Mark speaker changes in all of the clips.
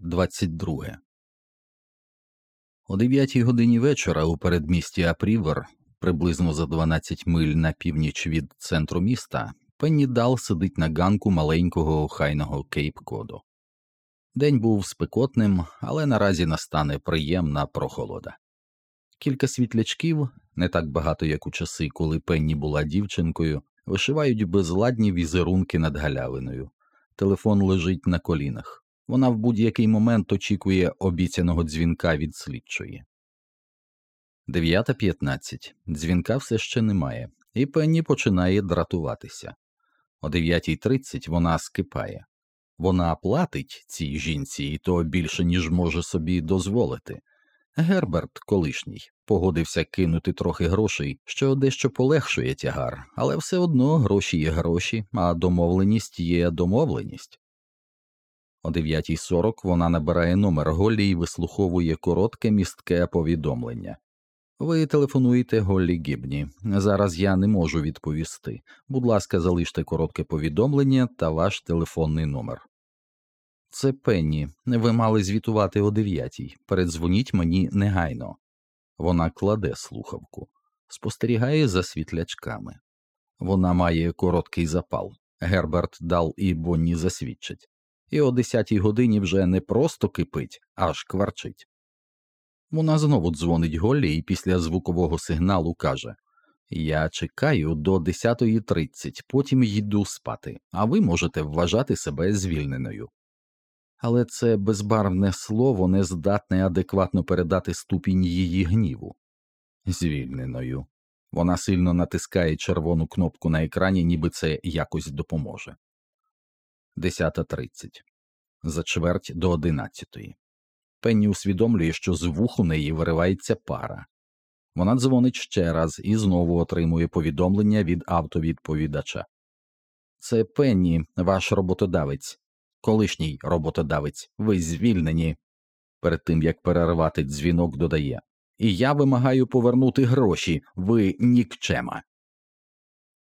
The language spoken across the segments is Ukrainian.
Speaker 1: 22. О 9 годині вечора у передмісті Апрівер, приблизно за 12 миль на північ від центру міста, Пенні Дал сидить на ганку маленького охайного Кейп-Коду. День був спекотним, але наразі настане приємна прохолода. Кілька світлячків, не так багато як у часи, коли Пенні була дівчинкою, вишивають безладні візерунки над галявиною. Телефон лежить на колінах. Вона в будь-який момент очікує обіцяного дзвінка від слідчої. 9.15. Дзвінка все ще немає, і Пенні починає дратуватися. О 9.30 вона скипає. Вона платить цій жінці, і то більше, ніж може собі дозволити. Герберт, колишній, погодився кинути трохи грошей, що дещо полегшує тягар, але все одно гроші є гроші, а домовленість є домовленість. О 9.40 вона набирає номер Голлі і вислуховує коротке містке повідомлення. Ви телефонуєте Голлі Гібні. Зараз я не можу відповісти. Будь ласка, залиште коротке повідомлення та ваш телефонний номер. Це Пенні. Ви мали звітувати о дев'ятій. Передзвоніть мені негайно. Вона кладе слухавку, спостерігає за світлячками. Вона має короткий запал. Герберт Дал і Бонні засвідчать і о десятій годині вже не просто кипить, аж кварчить. Вона знову дзвонить Голлі і після звукового сигналу каже Я чекаю до 10.30, потім йду спати, а ви можете вважати себе звільненою. Але це безбарвне слово не здатне адекватно передати ступінь її гніву. Звільненою. Вона сильно натискає червону кнопку на екрані, ніби це якось допоможе. 10.30. За чверть до 11. Пенні усвідомлює, що з вух у неї виривається пара. Вона дзвонить ще раз і знову отримує повідомлення від автовідповідача. Це Пенні, ваш роботодавець, колишній роботодавець, ви звільнені. Перед тим як перервати дзвінок, додає І я вимагаю повернути гроші, ви нікчема.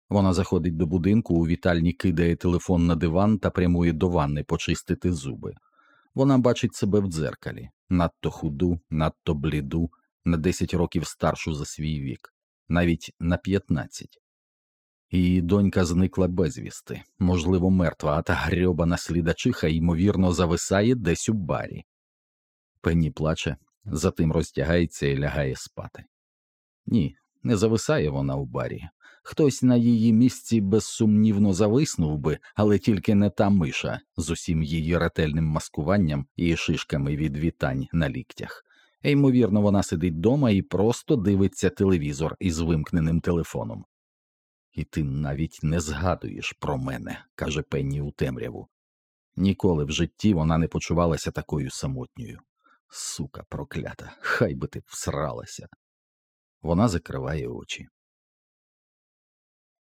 Speaker 1: Вона заходить до будинку, у вітальні кидає телефон на диван та прямує до ванни почистити зуби. Вона бачить себе в дзеркалі надто худу, надто бліду, на 10 років старшу за свій вік, навіть на 15. Її донька зникла безвісти, можливо, мертва, а та грьобана слідачиха, ймовірно, зависає десь у барі. Пенні плаче, затим роздягається і лягає спати. Ні, не зависає вона у барі, Хтось на її місці безсумнівно зависнув би, але тільки не та миша з усім її ретельним маскуванням і шишками від вітань на ліктях. Ймовірно, вона сидить дома і просто дивиться телевізор із вимкненим телефоном. І ти навіть не згадуєш про мене, каже Пенні у темряву. Ніколи в житті вона не почувалася такою самотньою. Сука проклята, хай би ти всралася. Вона закриває очі.